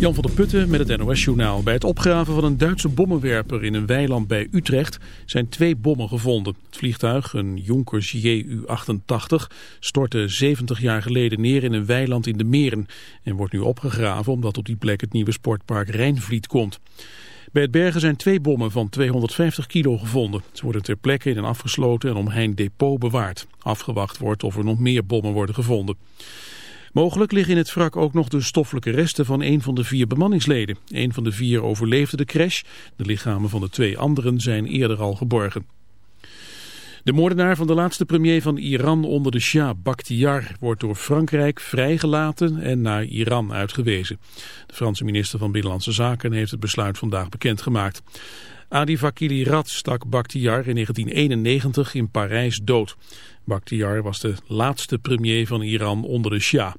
Jan van der Putten met het NOS-journaal. Bij het opgraven van een Duitse bommenwerper in een weiland bij Utrecht zijn twee bommen gevonden. Het vliegtuig, een Junkers Ju-88, stortte 70 jaar geleden neer in een weiland in de Meren. En wordt nu opgegraven omdat op die plek het nieuwe sportpark Rijnvliet komt. Bij het bergen zijn twee bommen van 250 kilo gevonden. Ze worden ter plekke in een afgesloten en omheind depot bewaard. Afgewacht wordt of er nog meer bommen worden gevonden. Mogelijk liggen in het wrak ook nog de stoffelijke resten van een van de vier bemanningsleden. Een van de vier overleefde de crash. De lichamen van de twee anderen zijn eerder al geborgen. De moordenaar van de laatste premier van Iran onder de Shah, Bakhtiar, wordt door Frankrijk vrijgelaten en naar Iran uitgewezen. De Franse minister van Binnenlandse Zaken heeft het besluit vandaag bekendgemaakt. Adi Vakili Rad stak Bakhtiar in 1991 in Parijs dood. Bakhtiar was de laatste premier van Iran onder de Shah.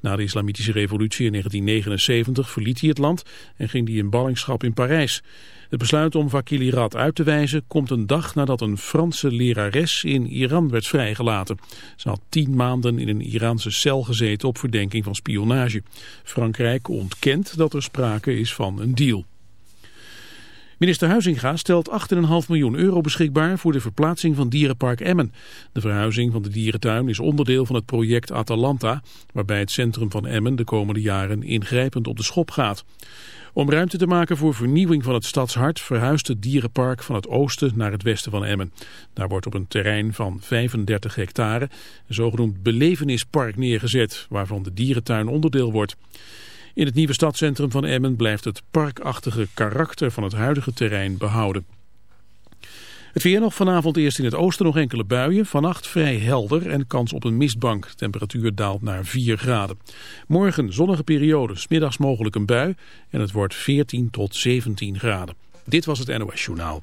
Na de islamitische revolutie in 1979 verliet hij het land en ging hij in ballingschap in Parijs. Het besluit om Vakili Rad uit te wijzen komt een dag nadat een Franse lerares in Iran werd vrijgelaten. Ze had tien maanden in een Iraanse cel gezeten op verdenking van spionage. Frankrijk ontkent dat er sprake is van een deal. Minister Huizinga stelt 8,5 miljoen euro beschikbaar voor de verplaatsing van dierenpark Emmen. De verhuizing van de dierentuin is onderdeel van het project Atalanta, waarbij het centrum van Emmen de komende jaren ingrijpend op de schop gaat. Om ruimte te maken voor vernieuwing van het stadshart verhuist het dierenpark van het oosten naar het westen van Emmen. Daar wordt op een terrein van 35 hectare een zogenoemd belevenispark neergezet, waarvan de dierentuin onderdeel wordt. In het nieuwe stadscentrum van Emmen blijft het parkachtige karakter van het huidige terrein behouden. Het weer nog vanavond eerst in het oosten nog enkele buien. Vannacht vrij helder en kans op een mistbank. Temperatuur daalt naar 4 graden. Morgen zonnige periode, smiddags mogelijk een bui. En het wordt 14 tot 17 graden. Dit was het NOS Journaal.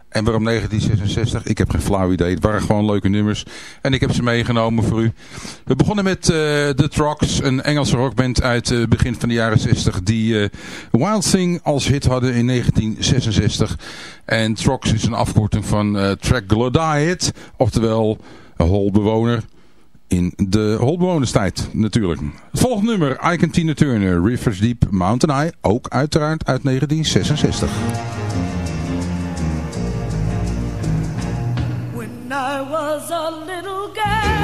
En waarom 1966? Ik heb geen flauw idee. Het waren gewoon leuke nummers. En ik heb ze meegenomen voor u. We begonnen met uh, The Trucks, een Engelse rockband uit het uh, begin van de jaren 60. Die uh, Wild Thing als hit hadden in 1966. En Trucks is een afkorting van uh, Troglodyte. Oftewel holbewoner. In de holbewonerstijd natuurlijk. Het volgende nummer, Ike Tina Turner, Rivers Deep, Mountain Eye. Ook uiteraard uit 1966. I was a little girl,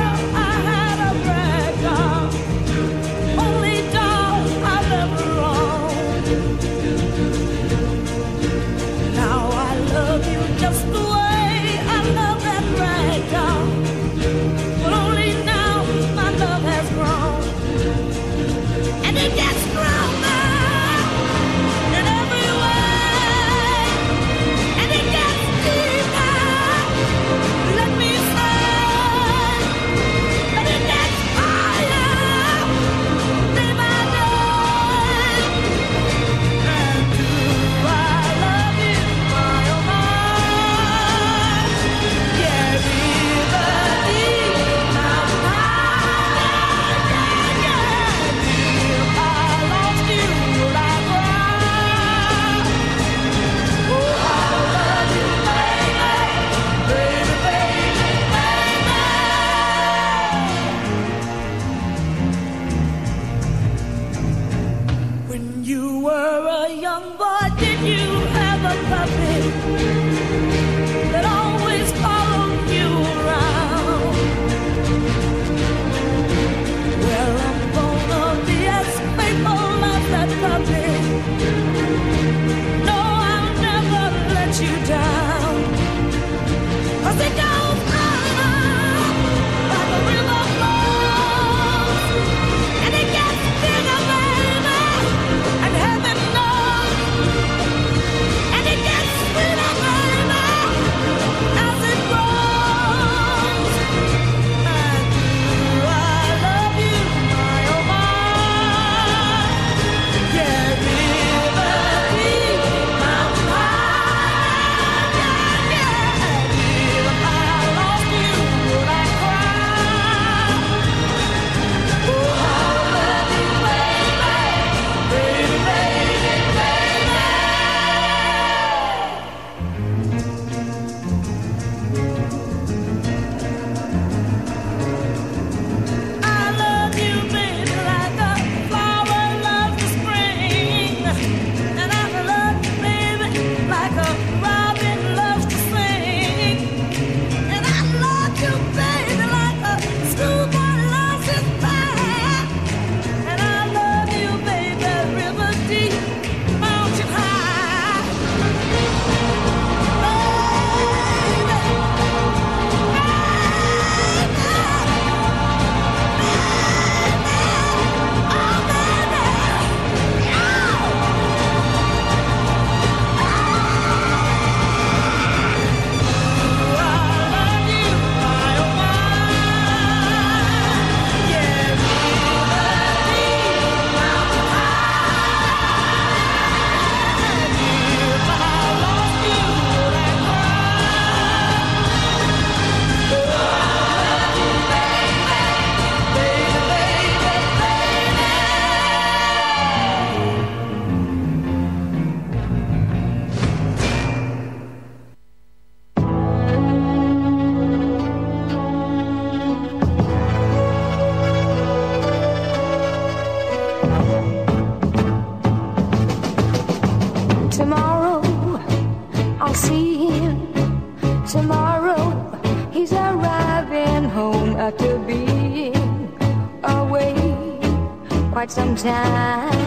be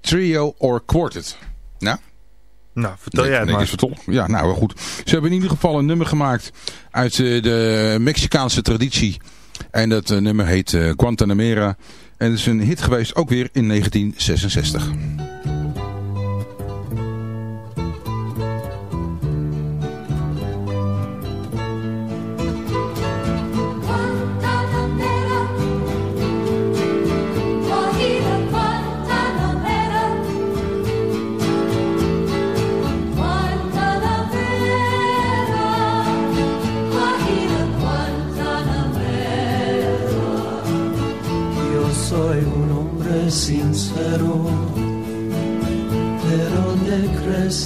Trio or Quartet. Nou, Nou, vertel jij het maar. Ja, nou goed. Ze hebben in ieder geval een nummer gemaakt uit eh, de Mexicaanse traditie. En dat eh, nummer heet eh, Guantanamera. En het is een hit geweest ook weer in 1966.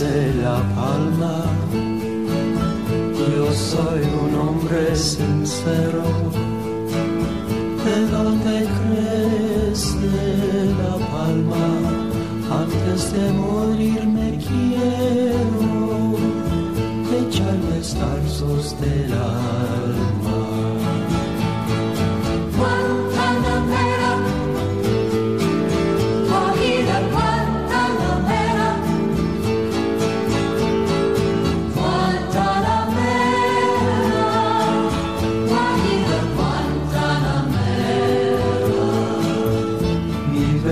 La palma. Yo soy un hombre sincero, de donde crece la palma. de morir me quiero echarme estarzos del alma.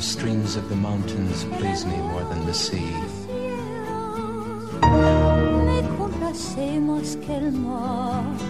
The streams of the mountains please me more than the sea. Que el mar.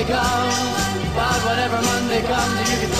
Monday comes, but whenever Monday comes, you can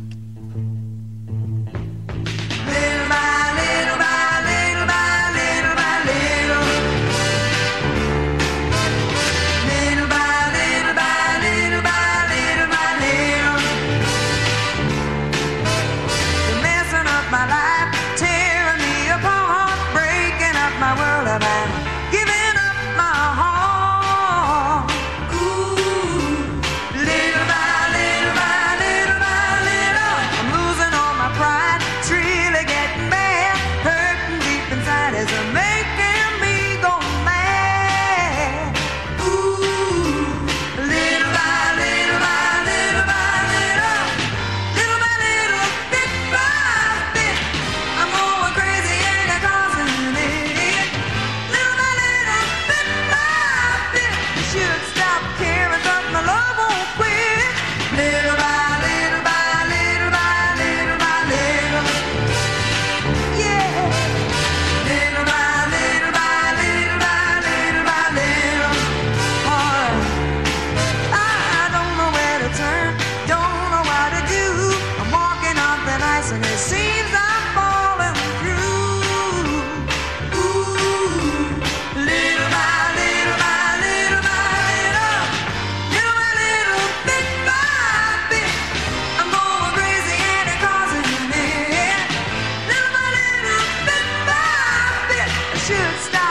stop.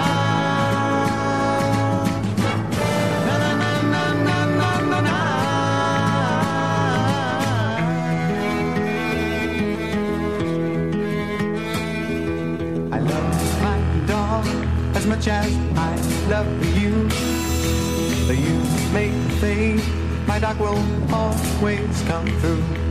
as much as I love you. You make faith, my doc will always come through.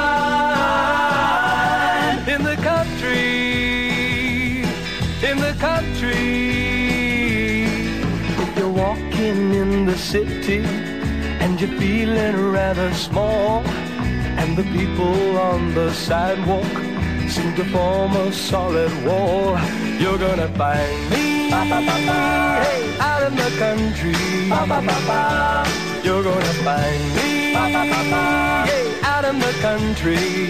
in the country, in the country. If you're walking in the city and you're feeling rather small, and the people on the sidewalk seem to form a solid wall. You're gonna find me hey, out in the country. You're gonna find me hey, out in the country.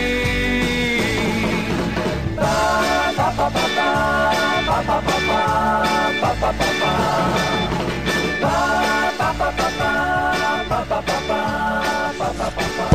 ba, ba, ba, ba,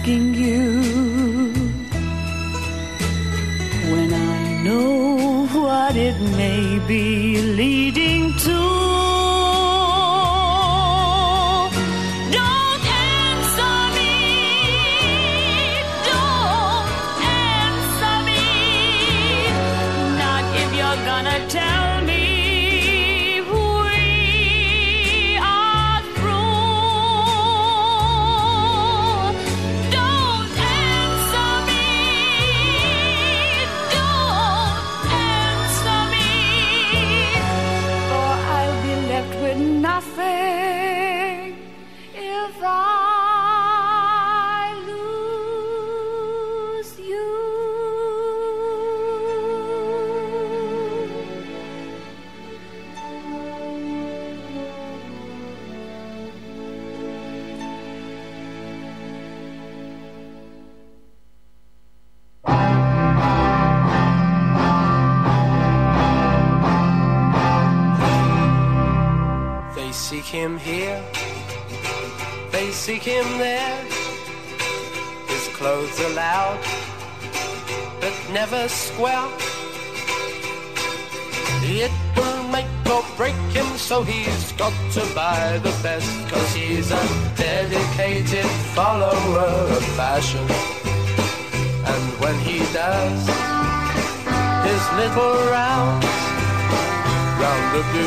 Asking you when I know what it may be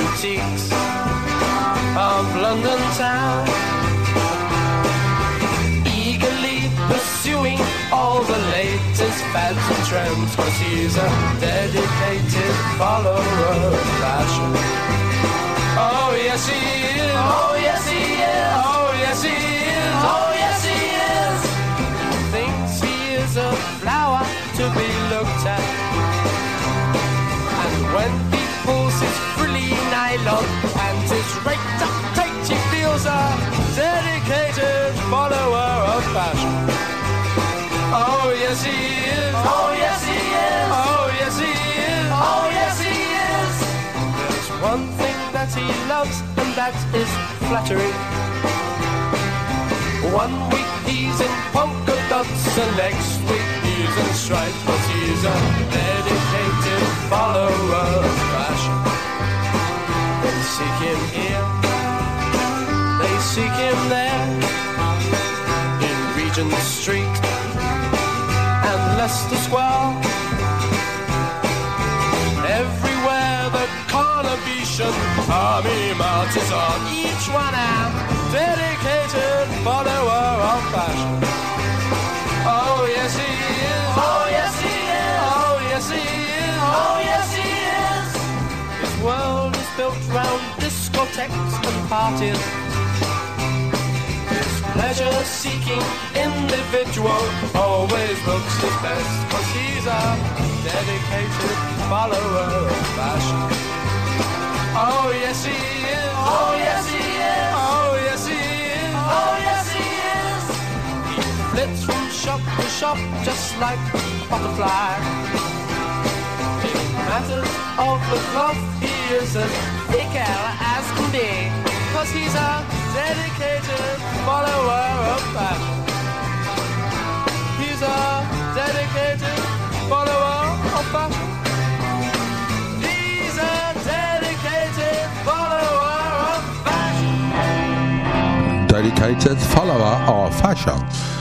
boutiques of London town. Eagerly pursuing all the latest fads and trends, cause he's a dedicated follower of fashion. Oh yes he is. Oh yes he is. Oh yes he is. Oh yes he is. Thinks he is a flower to be looked at. And when nylon and his raked up tight, he feels a dedicated follower of fashion. Oh yes he is. Oh yes he is. Oh yes he is. Oh yes he is. There's one thing that he loves, and that is flattery. One week he's in polka dots, and next week he's in stripes, cause he's a dedicated follower of fashion. They seek him here, they seek him there, in Regent Street and Leicester Square. Everywhere the Carnabetian army marches on, each one a dedicated follower of fashion. Oh discotheques and parties. His pleasure-seeking individual always looks his best, cause he's a dedicated follower of fashion. Oh yes he is. Oh yes he is. Oh yes he is. Oh yes he is. He flits from shop to shop just like a butterfly. Matters of the cloth, he is as fickle as can be, cause he's a dedicated follower of fashion. He's a dedicated follower of fashion. He's a dedicated follower of fashion. dedicated follower of fashion.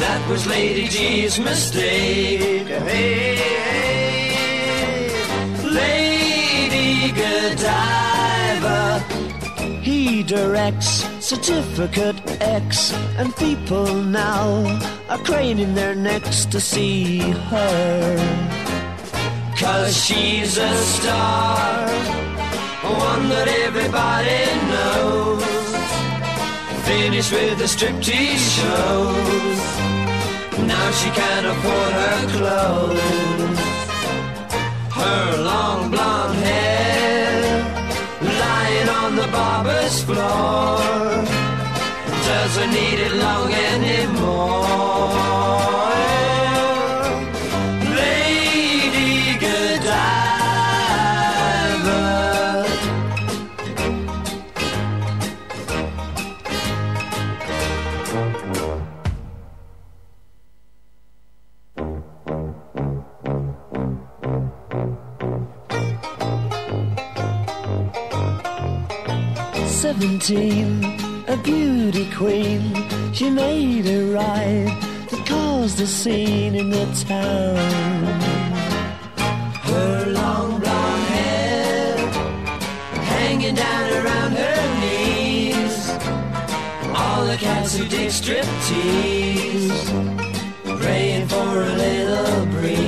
That was Lady G's mistake. Hey, hey, Lady Godiva. He directs Certificate X, and people now are craning their necks to see her. Cause she's a star, one that everybody knows. Finished with the striptease shows. Now she can't afford her clothes. Her long blonde hair lying on the barber's floor doesn't need it long anymore. Seventeen, a beauty queen. She made a ride that caused a scene in the town. Her long blonde hair hanging down around her knees. All the cats who dig striptease, praying for a little breeze.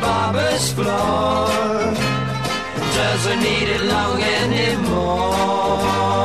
barber's floor doesn't need it long anymore.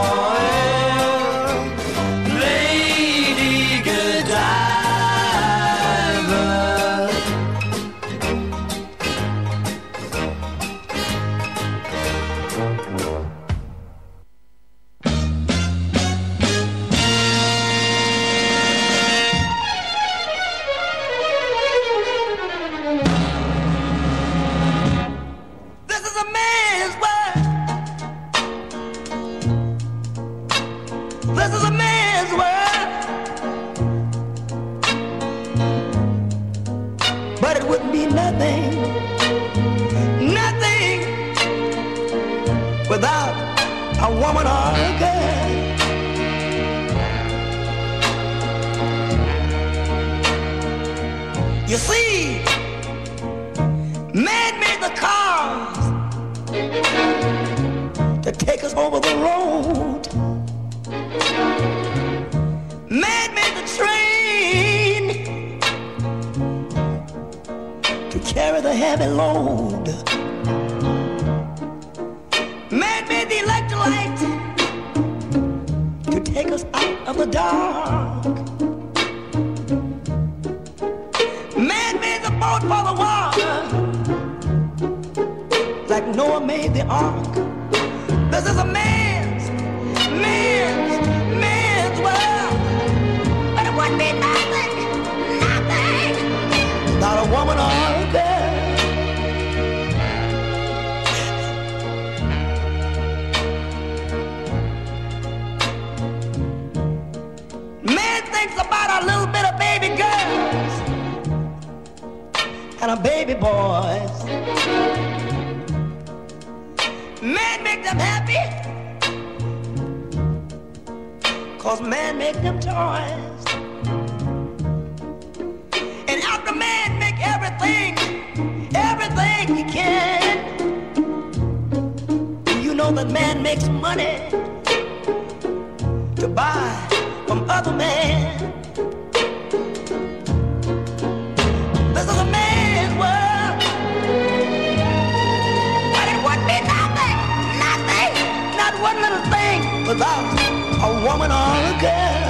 Baby boys. Man make them happy. Cause man make them toys. And after man make everything, everything he can. You know that man makes money to buy from other men. Without a woman or a girl.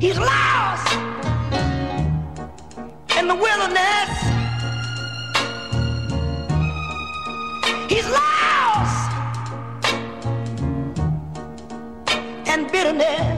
He's lost in the wilderness. He's lost in bitterness.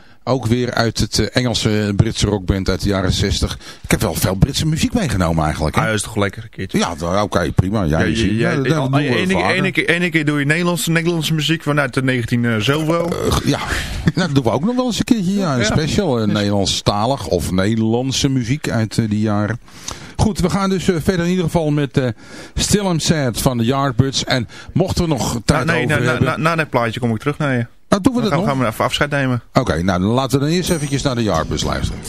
ook weer uit het eh, Engelse Britse rockband uit de jaren 60. Ik heb wel veel Britse muziek meegenomen eigenlijk. Hè? Ah, dat is toch lekker een keertje. Ja, oké, prima. Ja, je ziet, ja, ene, keer, ene, keer, doe je Nederlandse, Nederlandse muziek vanuit de 19 eh, zoveel. ja, nou, dat doen we ook nog wel eens een keertje. Ja, een special. eh, Nederlandstalig of Nederlandse muziek uit eh, die jaren. Goed, we gaan dus eh, verder in ieder geval met eh Still I'm Sad van de Yardbirds. En mochten we nog tijd Nou, nee, over na, na, hebben... na, na dat plaatje kom ik terug naar je. Nou, doen we Dan dat gaan, nog? gaan we even afscheid nemen. Oké, nou dan laten we dan eerst eventjes naar de Yardbirds luisteren.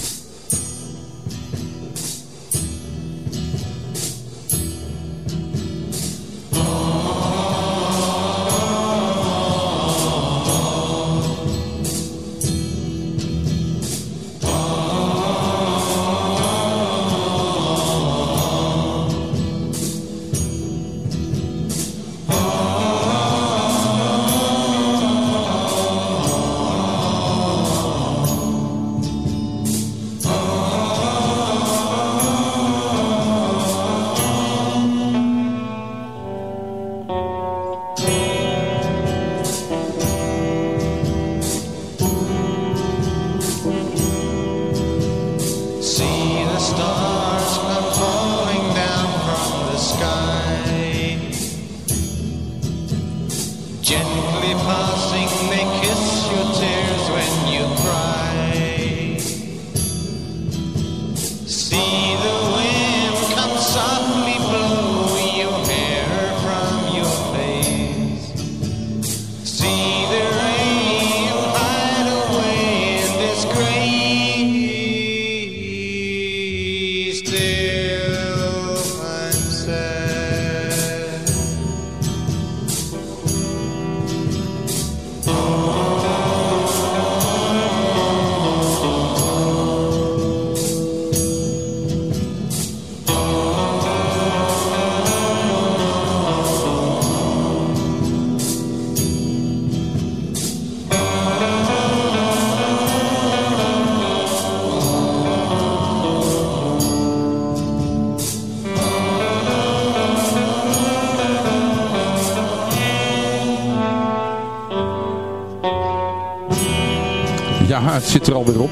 Zit er alweer op.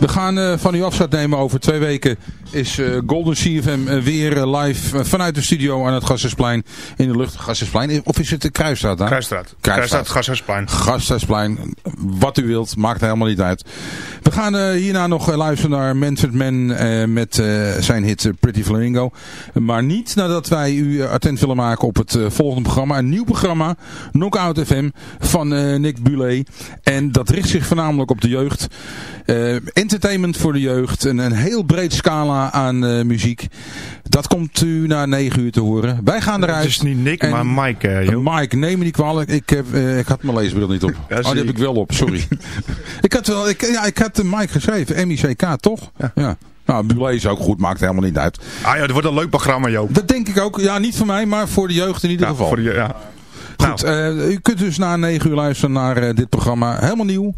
We gaan eh, van u afscheid nemen. Over twee weken is eh, Golden CFM eh, weer eh, live vanuit de studio aan het Gassersplein. In de lucht. Gassersplein. Of is het de Kruisstraat daar? Kruisstraat. Kruisstraat, Gassersplein. Gasthuisplein, wat u wilt, maakt helemaal niet uit. We gaan hierna nog luisteren naar Manfred Mann eh, met zijn hit Pretty Flamingo. Maar niet nadat wij u attent willen maken op het volgende programma. Een nieuw programma, Knockout FM, van Nick Bulet. En dat richt zich voornamelijk op de jeugd. Entertainment voor de jeugd. Een, een heel breed scala aan eh, muziek. Dat komt u na 9 uur te horen. Wij gaan eruit. Het is niet Nick, En- maar Mike. eh. Mike, neem me niet kwalijk. Ik, heb, eh, ik had mijn leesbril niet op. Ja, oh, die heb ik. wel op, sorry. ik had wel, ik, ja, ik had de Mike geschreven. M-I-C-K, toch? Ja. Nou, Bulet is ook goed, maakt helemaal niet uit. Ah ja, dat wordt een leuk programma, Joop. Dat denk ik ook. Ja, niet voor mij, maar voor de jeugd in ieder Ja, geval. voor de, ja. Goed, eh, u kunt dus na 9 uur luisteren naar eh, dit programma. Helemaal nieuw.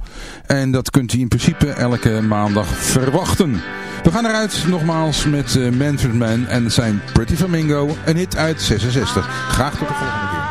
En dat kunt u in principe elke maandag verwachten. We gaan eruit nogmaals met eh Manfred Mann en zijn Pretty Flamingo. Een hit uit 66. Graag tot de volgende keer.